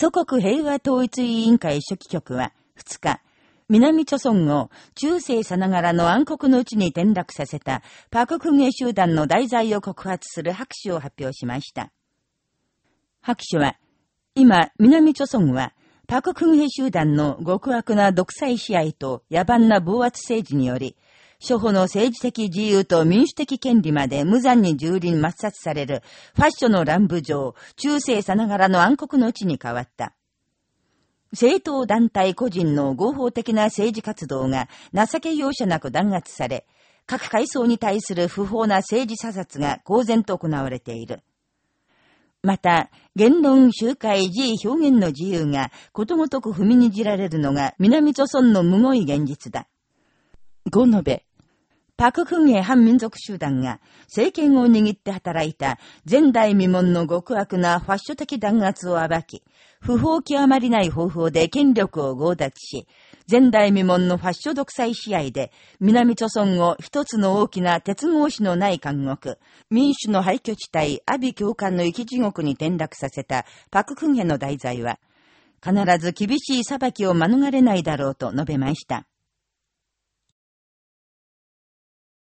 祖国平和統一委員会書記局は2日、南朝村を中世さながらの暗黒のうちに転落させたパククゲ集団の題材を告発する白書を発表しました。白書は、今、南朝村は、パククンヘ集団の極悪な独裁支配と野蛮な暴圧政治により、諸法の政治的自由と民主的権利まで無残に蹂躙抹殺されるファッションの乱舞上、中世さながらの暗黒の地に変わった。政党団体個人の合法的な政治活動が情け容赦なく弾圧され、各階層に対する不法な政治査察が公然と行われている。また、言論、集会、自意表現の自由がことごとく踏みにじられるのが南朝村の無語い現実だ。ご述べ、パククンヘ反民族集団が政権を握って働いた前代未聞の極悪なファッショ的弾圧を暴き、不法極まりない方法で権力を強奪し、前代未聞のファッショ独裁試合で、南朝村を一つの大きな鉄格子のない監獄、民主の廃墟地帯、阿鼻教官の生き地獄に転落させたパククンヘの題材は、必ず厳しい裁きを免れないだろうと述べました。